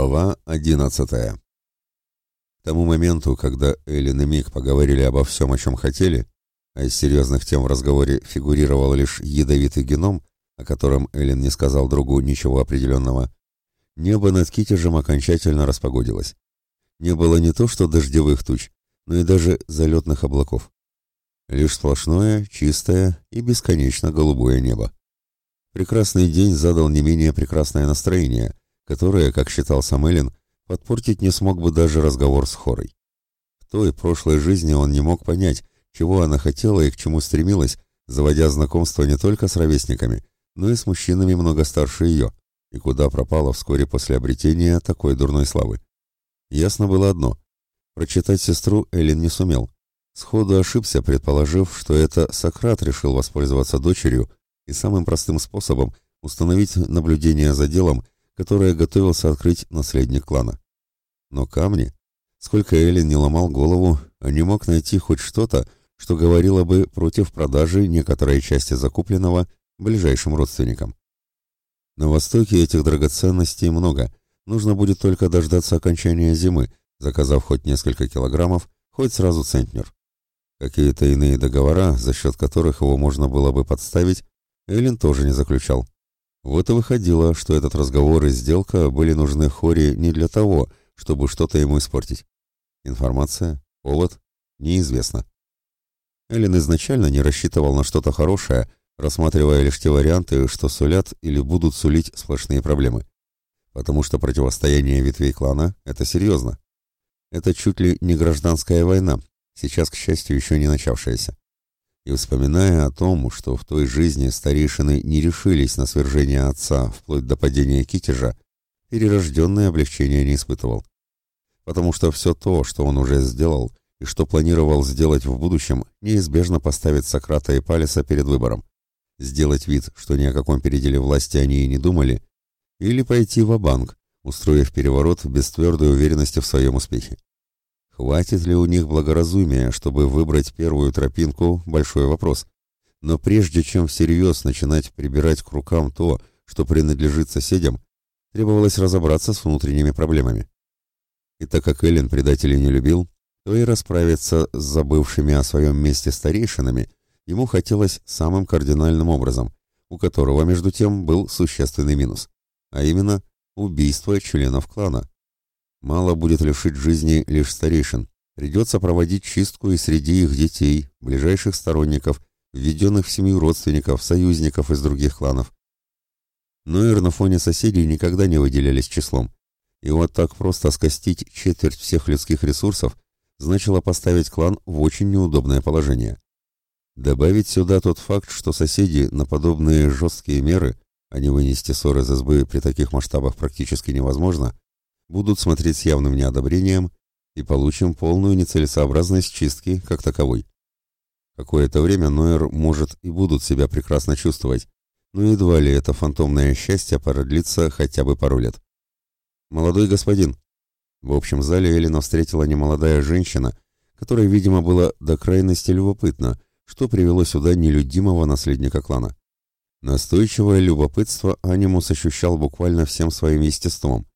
Глава одиннадцатая. К тому моменту, когда Эллен и Мик поговорили обо всем, о чем хотели, а из серьезных тем в разговоре фигурировал лишь ядовитый геном, о котором Эллен не сказал другу ничего определенного, небо над Китежем окончательно распогодилось. Не было не то что дождевых туч, но и даже залетных облаков. Лишь сплошное, чистое и бесконечно голубое небо. Прекрасный день задал не менее прекрасное настроение – которое, как считал Самелин, подпортить не смог бы даже разговор с Хорой. В той прошлой жизни он не мог понять, чего она хотела и к чему стремилась, заводя знакомство не только с ровесниками, но и с мужчинами много старше ее, и куда пропала вскоре после обретения такой дурной славы. Ясно было одно — прочитать сестру Эллен не сумел. Сходу ошибся, предположив, что это Сократ решил воспользоваться дочерью и самым простым способом установить наблюдение за делом которое готовился открыть наследник клана. Но камни, сколько Эллен не ломал голову, а не мог найти хоть что-то, что говорило бы против продажи некоторой части закупленного ближайшим родственникам. На востоке этих драгоценностей много, нужно будет только дождаться окончания зимы, заказав хоть несколько килограммов, хоть сразу центнер. Какие-то иные договора, за счет которых его можно было бы подставить, Эллен тоже не заключал. Вот и выходило, что этот разговор и сделка были нужны Хори не для того, чтобы что-то ему испортить. Информация, повод, неизвестно. Эллен изначально не рассчитывал на что-то хорошее, рассматривая лишь те варианты, что сулят или будут сулить сплошные проблемы. Потому что противостояние ветвей клана – это серьезно. Это чуть ли не гражданская война, сейчас, к счастью, еще не начавшаяся и вспоминая о том, что в той жизни старейшины не решились на свержение отца вплоть до падения Китежа, перерожденное облегчение не испытывал. Потому что все то, что он уже сделал и что планировал сделать в будущем, неизбежно поставит Сократа и Палиса перед выбором. Сделать вид, что ни о каком переделе власти они и не думали, или пойти в банк устроив переворот без твердой уверенности в своем успехе. Хватит ли у них благоразумия, чтобы выбрать первую тропинку – большой вопрос. Но прежде чем всерьез начинать прибирать к рукам то, что принадлежит соседям, требовалось разобраться с внутренними проблемами. И так как Эллен предателей не любил, то и расправиться с забывшими о своем месте старейшинами ему хотелось самым кардинальным образом, у которого, между тем, был существенный минус, а именно убийство членов клана. Мало будет лишить жизни лишь старейшин. Придется проводить чистку и среди их детей, ближайших сторонников, введенных в семью родственников, союзников из других кланов. Нойер на фоне соседей никогда не выделялись числом. И вот так просто скостить четверть всех людских ресурсов значило поставить клан в очень неудобное положение. Добавить сюда тот факт, что соседи на подобные жесткие меры, а не вынести ссоры из избы при таких масштабах практически невозможно, будут смотреть с явным неодобрением и получим полную нецелесообразность чистки как таковой. Какое-то время Нойер может и будут себя прекрасно чувствовать, но едва ли это фантомное счастье продлится хотя бы пару лет. «Молодой господин!» В общем зале Элина встретила немолодая женщина, которая, видимо, была до крайности любопытна, что привело сюда нелюдимого наследника клана. Настойчивое любопытство Анимус ощущал буквально всем своим естеством,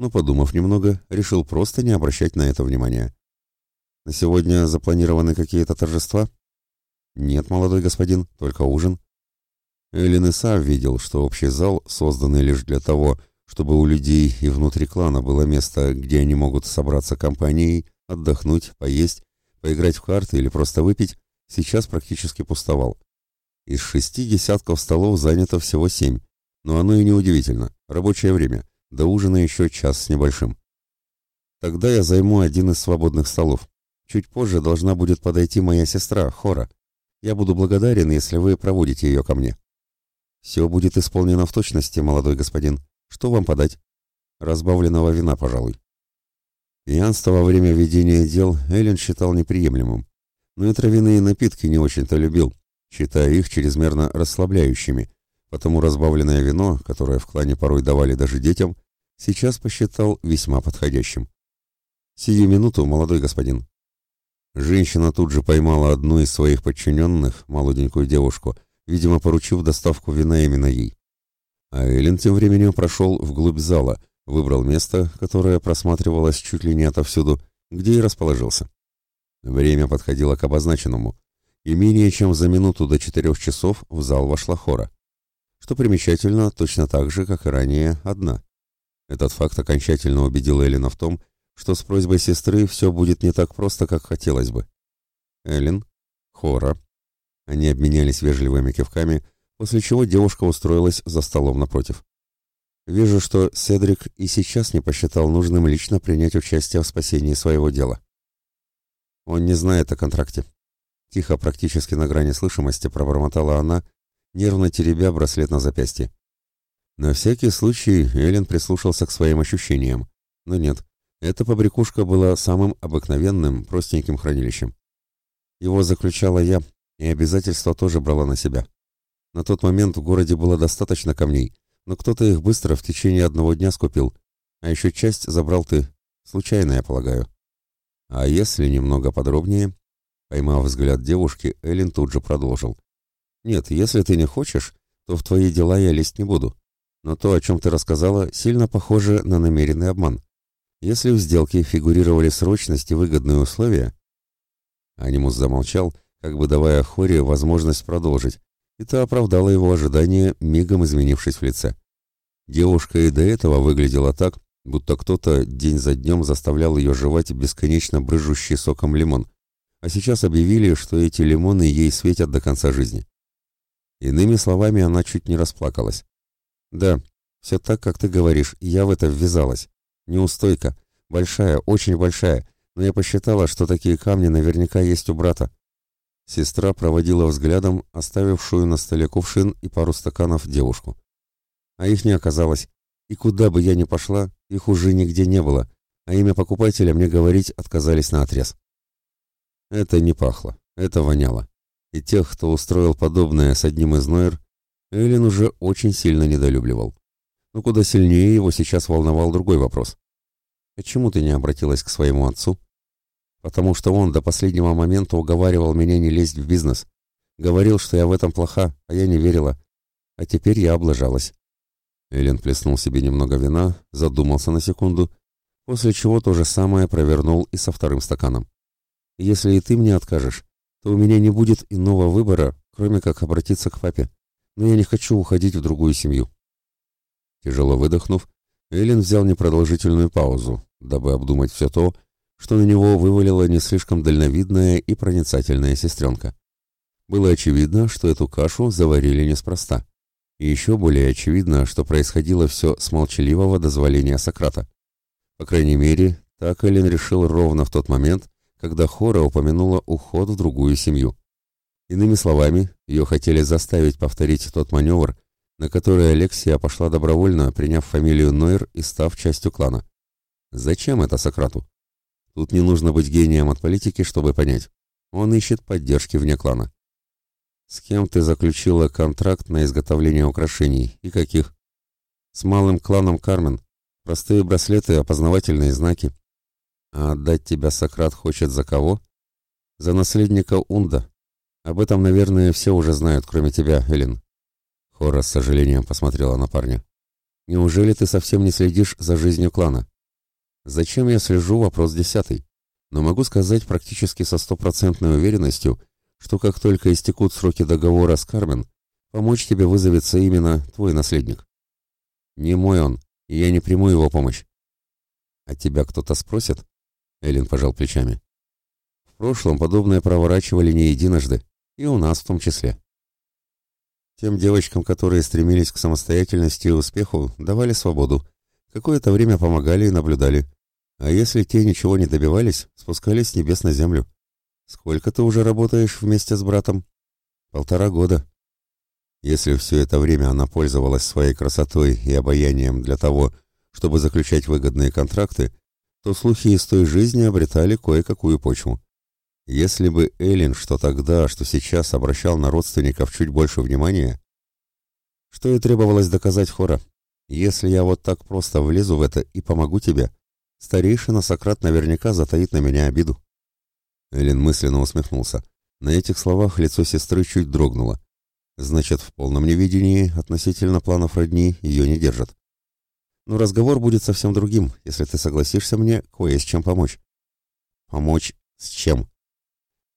но, подумав немного, решил просто не обращать на это внимания. «На сегодня запланированы какие-то торжества?» «Нет, молодой господин, только ужин». Эллен и сам видел, что общий зал, созданный лишь для того, чтобы у людей и внутри клана было место, где они могут собраться компанией, отдохнуть, поесть, поиграть в карты или просто выпить, сейчас практически пустовал. Из шести десятков столов занято всего семь, но оно и не удивительно. Рабочее время. До ужина еще час с небольшим. Тогда я займу один из свободных столов. Чуть позже должна будет подойти моя сестра, Хора. Я буду благодарен, если вы проводите ее ко мне. Все будет исполнено в точности, молодой господин. Что вам подать? Разбавленного вина, пожалуй. Пьянство во время ведения дел Эллен считал неприемлемым, но и травяные напитки не очень-то любил, считая их чрезмерно расслабляющими, потому разбавленное вино, которое в клане порой давали даже детям, сейчас посчитал весьма подходящим. «Сию минуту, молодой господин». Женщина тут же поймала одну из своих подчиненных, молоденькую девушку, видимо, поручив доставку вина именно ей. А Эллен тем временем прошел вглубь зала, Выбрал место, которое просматривалось чуть ли не отовсюду, где и расположился. Время подходило к обозначенному, и менее чем за минуту до четырех часов в зал вошла хора. Что примечательно, точно так же, как и ранее, одна. Этот факт окончательно убедил Эллина в том, что с просьбой сестры все будет не так просто, как хотелось бы. Эллен, хора. Они обменялись вежливыми кивками, после чего девушка устроилась за столом напротив. Вижу, что Седрик и сейчас не посчитал нужным лично принять участие в спасении своего дела. Он не знает о контракте. Тихо, практически на грани слышимости, пробормотала она, нервно теребя браслет на запястье. На всякий случай Эллен прислушался к своим ощущениям. Но нет, эта побрякушка была самым обыкновенным, простеньким хранилищем. Его заключала я, и обязательства тоже брала на себя. На тот момент в городе было достаточно камней, но кто-то их быстро в течение одного дня скупил. А еще часть забрал ты. Случайно, я полагаю. А если немного подробнее? Поймав взгляд девушки, Эллен тут же продолжил. Нет, если ты не хочешь, то в твои дела я лезть не буду. Но то, о чем ты рассказала, сильно похоже на намеренный обман. Если в сделке фигурировали срочность и выгодные условия... Анимус замолчал, как бы давая Хоре возможность продолжить, и та оправдала его ожидания, мигом изменившись в лице. Девушка и до этого выглядела так, будто кто-то день за днем заставлял ее жевать бесконечно брыжущий соком лимон, а сейчас объявили, что эти лимоны ей светят до конца жизни. Иными словами, она чуть не расплакалась. «Да, все так, как ты говоришь, я в это ввязалась. Неустойка. Большая, очень большая, но я посчитала, что такие камни наверняка есть у брата. Сестра проводила взглядом оставившую на столе кувшин и пару стаканов девушку. А их не оказалось. И куда бы я ни пошла, их уже нигде не было, а имя покупателя мне говорить отказались на отрез. Это не пахло, это воняло. И тех, кто устроил подобное с одним из Нойер, Эллен уже очень сильно недолюбливал. Но куда сильнее его сейчас волновал другой вопрос. «Почему ты не обратилась к своему отцу?» потому что он до последнего момента уговаривал меня не лезть в бизнес. Говорил, что я в этом плоха, а я не верила. А теперь я облажалась. Эллен плеснул себе немного вина, задумался на секунду, после чего то же самое провернул и со вторым стаканом. Если и ты мне откажешь, то у меня не будет иного выбора, кроме как обратиться к папе. Но я не хочу уходить в другую семью. Тяжело выдохнув, Эллен взял непродолжительную паузу, дабы обдумать все то, что на него вывалила не слишком дальновидная и проницательная сестренка. Было очевидно, что эту кашу заварили неспроста. И еще более очевидно, что происходило все с молчаливого дозволения Сократа. По крайней мере, так Эллен решил ровно в тот момент, когда Хора упомянула уход в другую семью. Иными словами, ее хотели заставить повторить тот маневр, на который Алексия пошла добровольно, приняв фамилию Нойер и став частью клана. Зачем это Сократу? Тут не нужно быть гением от политики, чтобы понять. Он ищет поддержки вне клана. С кем ты заключила контракт на изготовление украшений и каких? С малым кланом Кармен. Простые браслеты, опознавательные знаки. А отдать тебя Сократ хочет за кого? За наследника Унда. Об этом, наверное, все уже знают, кроме тебя, Элин. Хора с сожалением посмотрела на парня. Неужели ты совсем не следишь за жизнью клана? Зачем я слежу, вопрос десятый. Но могу сказать практически со стопроцентной уверенностью, что как только истекут сроки договора с Кармен, помочь тебе вызовется именно твой наследник. Не мой он, и я не приму его помощь. А тебя кто-то спросит? Эллен пожал плечами. В прошлом подобное проворачивали не единожды, и у нас в том числе. Тем девочкам, которые стремились к самостоятельности и успеху, давали свободу, Какое-то время помогали и наблюдали. А если те ничего не добивались, спускались с небес на землю. Сколько ты уже работаешь вместе с братом? Полтора года. Если все это время она пользовалась своей красотой и обаянием для того, чтобы заключать выгодные контракты, то слухи из той жизни обретали кое-какую почву. Если бы Эллен что тогда, что сейчас обращал на родственников чуть больше внимания, что и требовалось доказать Хора, если я вот так просто влезу в это и помогу тебе, старейшина Сократ наверняка затаит на меня обиду. Эллен мысленно усмехнулся. На этих словах лицо сестры чуть дрогнуло. Значит, в полном неведении относительно планов родни ее не держат. Но разговор будет совсем другим, если ты согласишься мне кое с чем помочь». «Помочь с чем?»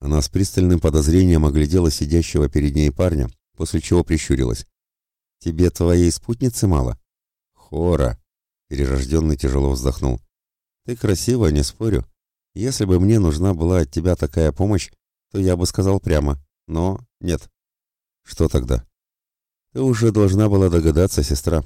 Она с пристальным подозрением оглядела сидящего перед ней парня, после чего прищурилась. «Тебе твоей спутницы мало?» «Хора!» — перерожденный тяжело вздохнул. «Ты красива, не спорю. Если бы мне нужна была от тебя такая помощь, то я бы сказал прямо. Но нет». «Что тогда?» «Ты уже должна была догадаться, сестра.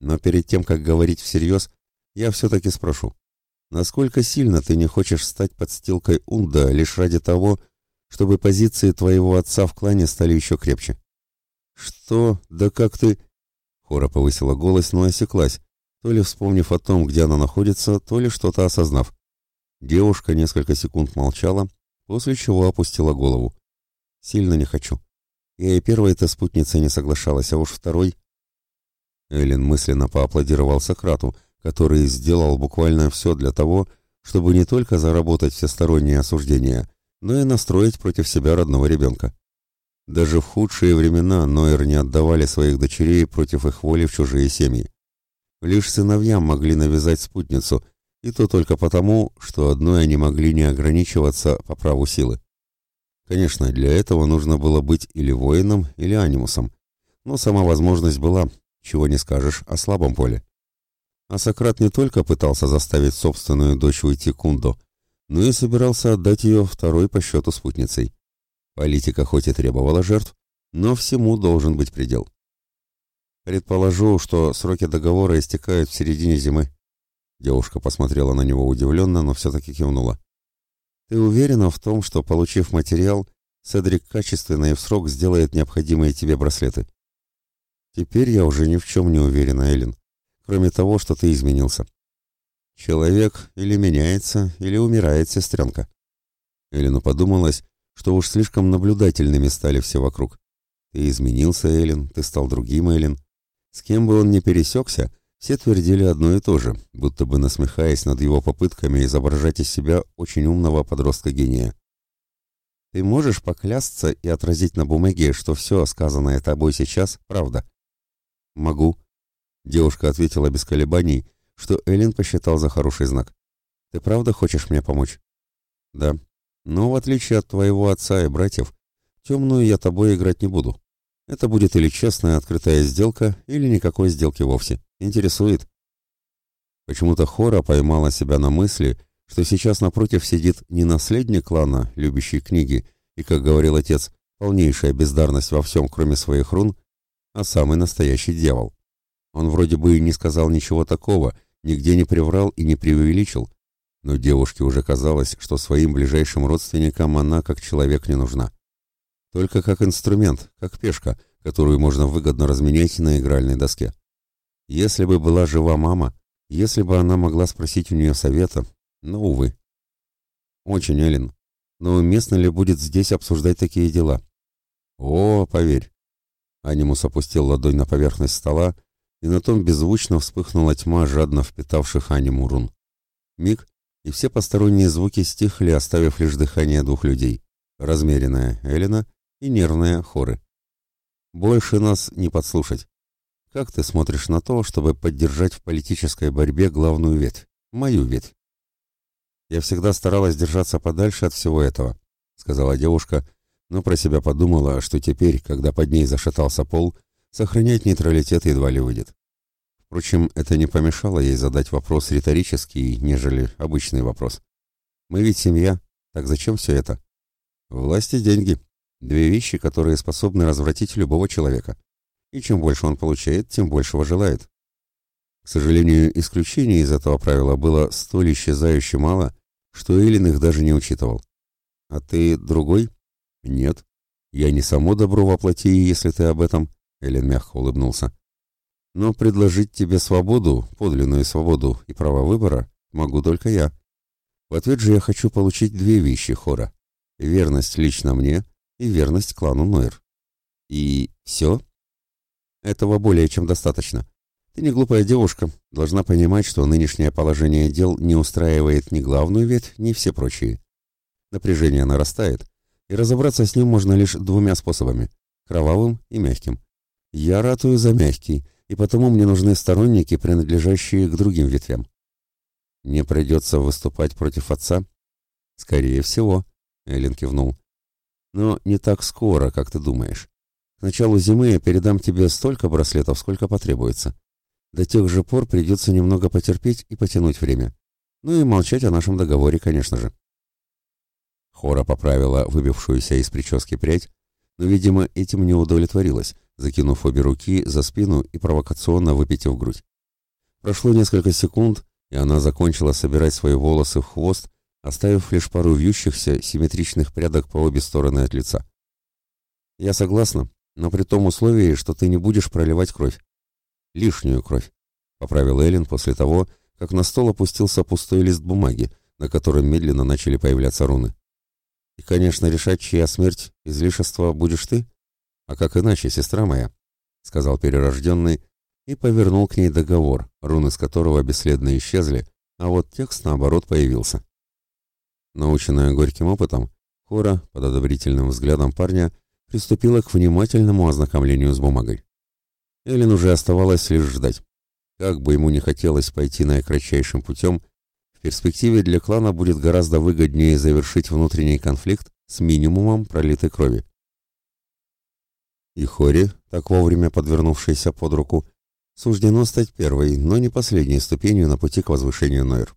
Но перед тем, как говорить всерьез, я все-таки спрошу. Насколько сильно ты не хочешь стать подстилкой Унда лишь ради того, чтобы позиции твоего отца в клане стали еще крепче. Что? Да как ты? Хора повысила голос, но осеклась, то ли вспомнив о том, где она находится, то ли что-то осознав. Девушка несколько секунд молчала, после чего опустила голову. Сильно не хочу. Я и первой-то спутницей не соглашалась, а уж второй... Эллен мысленно поаплодировал Сократу, который сделал буквально все для того, чтобы не только заработать всестороннее осуждение, но и настроить против себя родного ребенка. Даже в худшие времена Нойер не отдавали своих дочерей против их воли в чужие семьи. Лишь сыновьям могли навязать спутницу, и то только потому, что одной они могли не ограничиваться по праву силы. Конечно, для этого нужно было быть или воином, или анимусом, но сама возможность была, чего не скажешь о слабом поле. А Сократ не только пытался заставить собственную дочь уйти Кундо, но и собирался отдать ее второй по счету спутницей. Политика хоть и требовала жертв, но всему должен быть предел. Предположу, что сроки договора истекают в середине зимы. Девушка посмотрела на него удивленно, но все-таки кивнула. Ты уверена в том, что, получив материал, Седрик качественно и в срок сделает необходимые тебе браслеты? Теперь я уже ни в чем не уверена, Эллен, кроме того, что ты изменился. Человек или меняется, или умирает, сестренка. Эллину подумалось, что уж слишком наблюдательными стали все вокруг. Ты изменился, Эллен, ты стал другим, Эллен. С кем бы он ни пересекся, все твердили одно и то же, будто бы насмехаясь над его попытками изображать из себя очень умного подростка-гения. Ты можешь поклясться и отразить на бумаге, что все сказанное тобой сейчас — правда? Могу. Девушка ответила без колебаний, что Эллен посчитал за хороший знак. «Ты правда хочешь мне помочь?» «Да. Но в отличие от твоего отца и братьев, темную я тобой играть не буду. Это будет или честная открытая сделка, или никакой сделки вовсе. Интересует?» Почему-то Хора поймала себя на мысли, что сейчас напротив сидит не наследник клана, любящий книги, и, как говорил отец, полнейшая бездарность во всем, кроме своих рун, а самый настоящий дьявол. Он вроде бы и не сказал ничего такого, нигде не приврал и не преувеличил, но девушке уже казалось, что своим ближайшим родственникам она как человек не нужна. Только как инструмент, как пешка, которую можно выгодно разменять на игральной доске. Если бы была жива мама, если бы она могла спросить у нее совета, но, увы. Очень, Эллен. Но уместно ли будет здесь обсуждать такие дела? О, поверь. Анимус опустил ладонь на поверхность стола и на том беззвучно вспыхнула тьма жадно впитавших аниму рун. Миг, и все посторонние звуки стихли, оставив лишь дыхание двух людей. Размеренная Элина и нервная Хоры. Больше нас не подслушать. Как ты смотришь на то, чтобы поддержать в политической борьбе главную ветвь, мою ветвь? Я всегда старалась держаться подальше от всего этого, сказала девушка, но про себя подумала, что теперь, когда под ней зашатался пол, Сохранять нейтралитет едва ли выйдет. Впрочем, это не помешало ей задать вопрос риторический, нежели обычный вопрос. «Мы ведь семья, так зачем все это?» «Власть и деньги. Две вещи, которые способны развратить любого человека. И чем больше он получает, тем большего желает». К сожалению, исключений из этого правила было столь исчезающе мало, что Эллин их даже не учитывал. «А ты другой?» «Нет. Я не само добро воплоти, если ты об этом. Элен мягко улыбнулся. Но предложить тебе свободу, подлинную свободу и право выбора могу только я. В ответ же я хочу получить две вещи, Хора. Верность лично мне и верность клану Нойр. И все? Этого более чем достаточно. Ты не глупая девушка, должна понимать, что нынешнее положение дел не устраивает ни главную ветвь, ни все прочие. Напряжение нарастает, и разобраться с ним можно лишь двумя способами – кровавым и мягким. Я ратую за мягкий, и потому мне нужны сторонники, принадлежащие к другим ветвям. Мне придется выступать против отца? Скорее всего, Эллен кивнул. Но не так скоро, как ты думаешь. К началу зимы я передам тебе столько браслетов, сколько потребуется. До тех же пор придется немного потерпеть и потянуть время. Ну и молчать о нашем договоре, конечно же. Хора поправила выбившуюся из прически прядь, но, видимо, этим не удовлетворилась, закинув обе руки за спину и провокационно выпитив грудь. Прошло несколько секунд, и она закончила собирать свои волосы в хвост, оставив лишь пару вьющихся, симметричных прядок по обе стороны от лица. «Я согласна, но при том условии, что ты не будешь проливать кровь. Лишнюю кровь», — поправил Эллен после того, как на стол опустился пустой лист бумаги, на котором медленно начали появляться руны. «И, конечно, решать, чья смерть, излишество будешь ты? А как иначе, сестра моя?» — сказал перерожденный и повернул к ней договор, руны с которого бесследно исчезли, а вот текст, наоборот, появился. Наученная горьким опытом, Хора, под одобрительным взглядом парня, приступила к внимательному ознакомлению с бумагой. Эллен уже оставалось лишь ждать. Как бы ему не хотелось пойти наикратчайшим путем, перспективе для клана будет гораздо выгоднее завершить внутренний конфликт с минимумом пролитой крови. И Хори, так вовремя подвернувшейся под руку, суждено стать первой, но не последней ступенью на пути к возвышению Нойр.